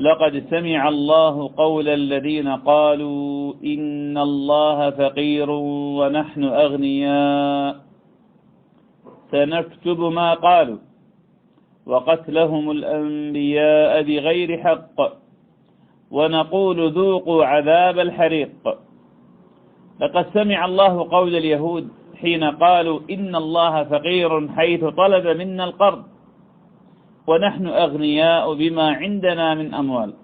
لقد سمع الله قول الذين قالوا إن الله فقير ونحن أغنياء. سنكتب ما قالوا وقتلهم الأنبياء بغير حق ونقول ذوقوا عذاب الحريق. لقد سمع الله قول اليهود حين قالوا إن الله فقير حيث طلب منا القرض. ونحن أغنياء بما عندنا من أموال.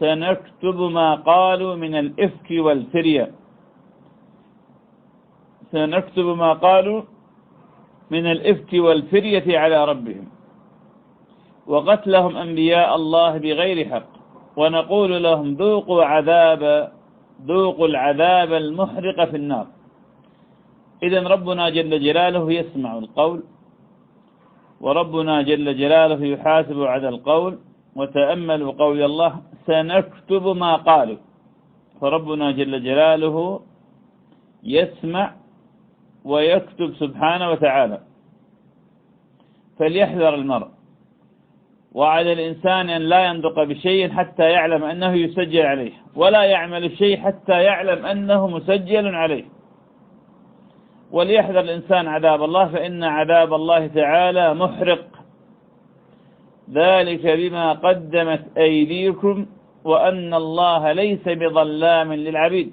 سنكتب ما قالوا من الإفك والفرية. سنكتب ما قالوا من الإفك والفرية على ربهم. وقتلهم أنبياء الله بغير حق. ونقول لهم ذوقوا عذاب ذوقوا العذاب المحرق في النار. إذا ربنا جل جلاله يسمع القول. وربنا جل جلاله يحاسب على القول وتأملوا قول الله سنكتب ما قالوا. فربنا جل جلاله يسمع ويكتب سبحانه وتعالى. فليحذر المرء. وعلى الإنسان أن لا ينطق بشيء حتى يعلم أنه يسجل عليه ولا يعمل الشيء حتى يعلم أنه مسجل عليه. وليحذر الإنسان عذاب الله فإن عذاب الله تعالى محرق. ذلك بما قدمت أيديكم وأن الله ليس بظلام للعبيد.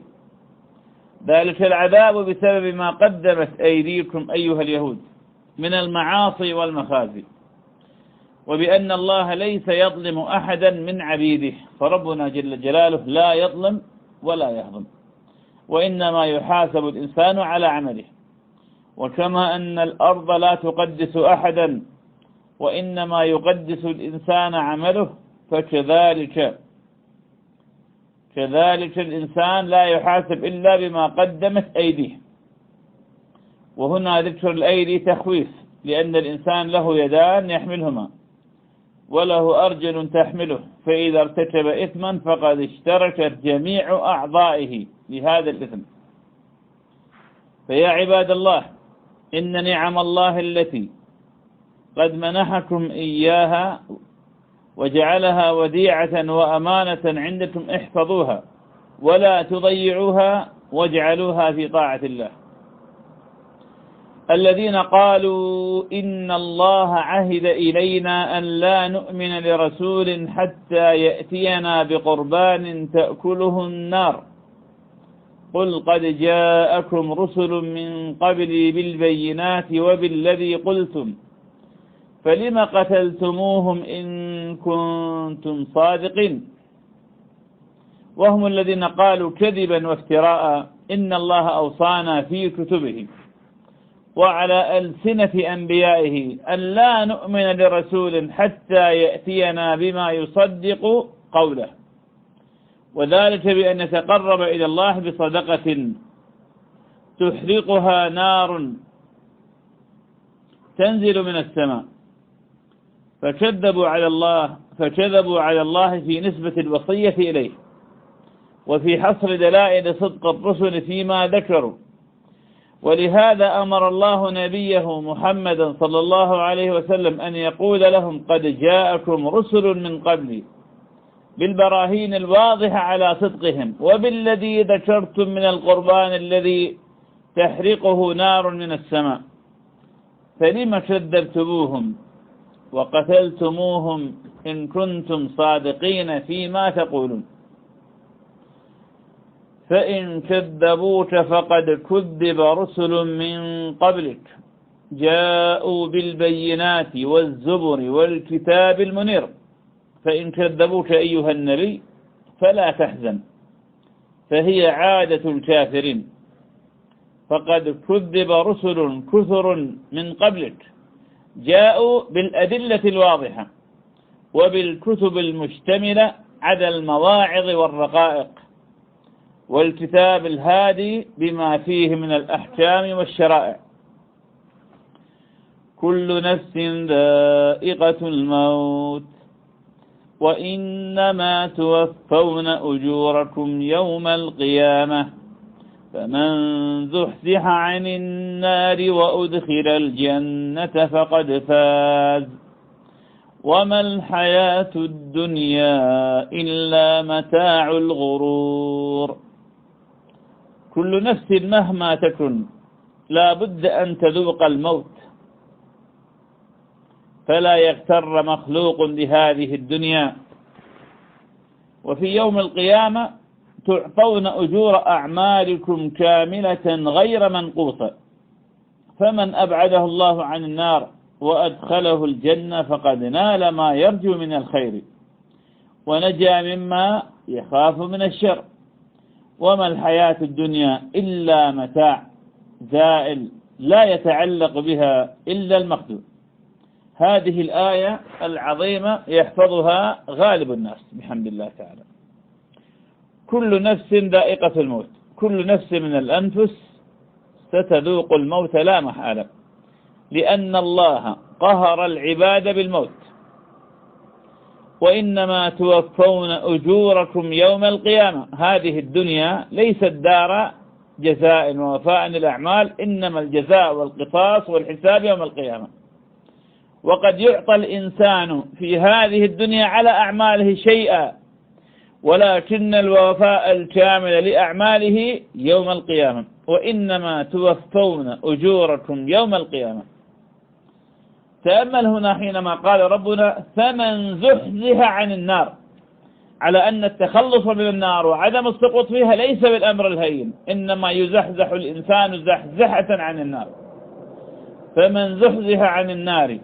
ذلك العذاب بسبب ما قدمت أيديكم أيها اليهود من المعاصي والمخازي. وبأن الله ليس يظلم أحدا من عبيده فربنا جل جلاله لا يظلم ولا يهضم وإنما يحاسب الإنسان على عمله. وكما أن الأرض لا تقدس أحدا وإنما يقدس الإنسان عمله فكذلك كذلك الإنسان لا يحاسب إلا بما قدمت أيديه. وهنا ذكر الأيدي تخويف لأن الإنسان له يدان يحملهما وله أرجل تحمله فإذا ارتكب إثما فقد اشتركت جميع أعضائه لهذا الإثم. فيا عباد الله إن نعم الله التي قد منحكم إياها وجعلها وديعة وأمانة عندكم احفظوها ولا تضيعوها واجعلوها في طاعة الله. الذين قالوا إن الله عهد إلينا أن لا نؤمن لرسول حتى يأتينا بقربان تأكله النار. قل قد جاءكم رسل من قبلي بالبينات وبالذي قلتم فلم قتلتموهم إن كنتم صادقين؟ وهم الذين قالوا كذبا وافتراء إن الله أوصانا في كتبه وعلى ألسنة أنبيائه أن لا نؤمن لرسول حتى يأتينا بما يصدق قوله. وذلك بأن يتقرب إلى الله بصدقة تحرقها نار تنزل من السماء. فكذبوا على الله فكذبوا على الله في نسبة الوصية إليه. وفي حصر دلائل صدق الرسل فيما ذكروا. ولهذا أمر الله نبيه محمدا صلى الله عليه وسلم أن يقول لهم قد جاءكم رسل من قبلي. بالبراهين الواضحة على صدقهم وبالذي ذكرتم من القربان الذي تحرقه نار من السماء. فلم كذبتموهم وقتلتموهم إن كنتم صادقين فيما تقولون. فإن كذبوك فقد كذب رسل من قبلك. جاءوا بالبينات والزبر والكتاب المنير. فإن كذبوك أيها النبي فلا تحزن فهي عادة الكافرين. فقد كذب رسل كثر من قبلك جاءوا بالأدلة الواضحة وبالكتب المشتملة على المواعظ والرقائق والكتاب الهادي بما فيه من الأحكام والشرائع. كل نفس ذائقة الموت. وإنما توفون أجوركم يوم القيامة فمن زحزح عن النار وأدخل الجنة فقد فاز وما الحياة الدنيا إلا متاع الغرور كل نفس مهما تكن لا بد أن تذوق الموت فلا يغتر مخلوق بهذه الدنيا. وفي يوم القيامة تعطون أجور أعمالكم كاملة غير منقوصة. فمن أبعده الله عن النار وأدخله الجنة فقد نال ما يرجو من الخير. ونجا مما يخاف من الشر. وما الحياة الدنيا إلا متاع زائل لا يتعلق بها إلا المقدور هذه الآية العظيمة يحفظها غالب الناس بحمد الله تعالى. كل نفس ذائقة الموت كل نفس من الأنفس ستذوق الموت لا محالة لأن الله قهر العباد بالموت. وإنما توفون أجوركم يوم القيامة. هذه الدنيا ليست دار جزاء ووفاء الأعمال إنما الجزاء والقصاص والحساب يوم القيامة. وقد يعطى الإنسان في هذه الدنيا على أعماله شيئا ولكن الوفاء الكامل لأعماله يوم القيامة وإنما توفون أجوركم يوم القيامة. تأمل هنا حينما قال ربنا فمن زحزح عن النار على أن التخلص من النار وعدم السقوط فيها ليس بالأمر الهين إنما يزحزح الإنسان زحزحة عن النار. فمن زحزح عن النار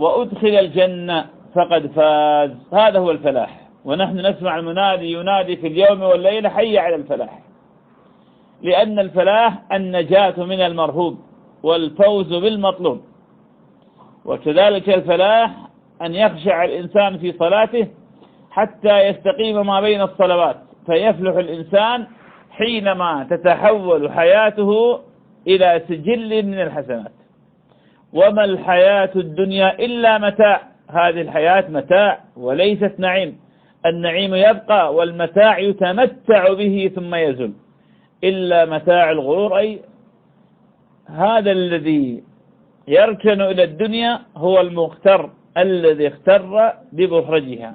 وأدخل الجنة فقد فاز. هذا هو الفلاح. ونحن نسمع المنادي ينادي في اليوم والليلة حي على الفلاح. لأن الفلاح النجاة من المرهوب والفوز بالمطلوب. وكذلك الفلاح أن يخشع الإنسان في صلاته حتى يستقيم ما بين الصلوات. فيفلح الإنسان حينما تتحول حياته إلى سجل من الحسنات. وما الحياة الدنيا إلا متاع. هذه الحياة متاع وليست نعيم. النعيم يبقى والمتاع يتمتع به ثم يزل إلا متاع الغرور أي هذا الذي يركن إلى الدنيا هو المغتر الذي اختر ببهرجها.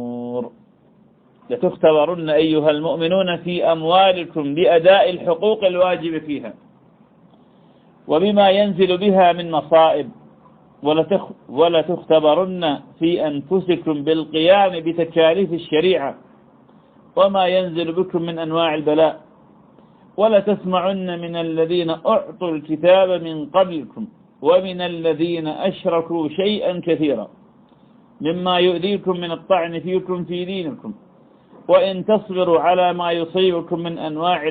لتختبرن أيها المؤمنون في أموالكم بأداء الحقوق الواجب فيها وبما ينزل بها من مصائب ولا تختبرن في أنفسكم بالقيام بتكاليف الشريعة وما ينزل بكم من أنواع البلاء ولا تسمعن من الذين أعطوا الكتاب من قبلكم ومن الذين أشركوا شيئا كثيرا مما يؤذيكم من الطعن فيكم في دينكم وإن تصبروا على ما يصيبكم من أنواع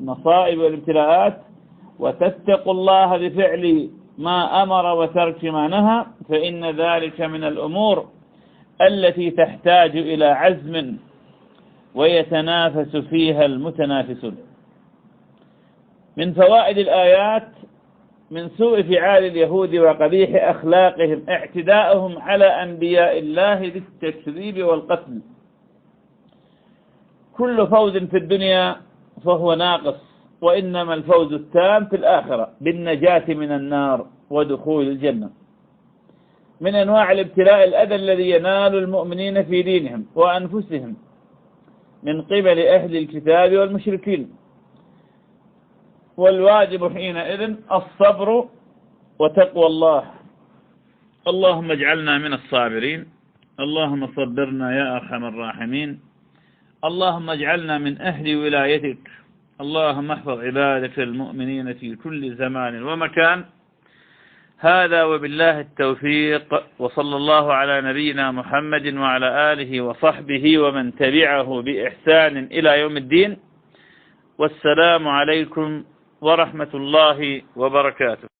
المصائب والابتلاءات وتتقوا الله بفعل ما أمر وترك ما نهى فإن ذلك من الأمور التي تحتاج إلى عزم ويتنافس فيها المتنافسون. من فوائد الآيات من سوء فعال اليهود وقبيح أخلاقهم اعتداءهم على أنبياء الله بالتكذيب والقتل. كل فوز في الدنيا فهو ناقص وإنما الفوز التام في الآخرة بالنجاة من النار ودخول الجنة. من أنواع الابتلاء الأذى الذي ينال المؤمنين في دينهم وأنفسهم من قبل أهل الكتاب والمشركين. والواجب حينئذ الصبر وتقوى الله. اللهم اجعلنا من الصابرين. اللهم صبرنا يا أرحم الراحمين. اللهم اجعلنا من أهل ولايتك. اللهم احفظ عبادك المؤمنين في كل زمان ومكان. هذا وبالله التوفيق. وصلى الله على نبينا محمد وعلى آله وصحبه ومن تبعه بإحسان إلى يوم الدين. والسلام عليكم ورحمة الله وبركاته.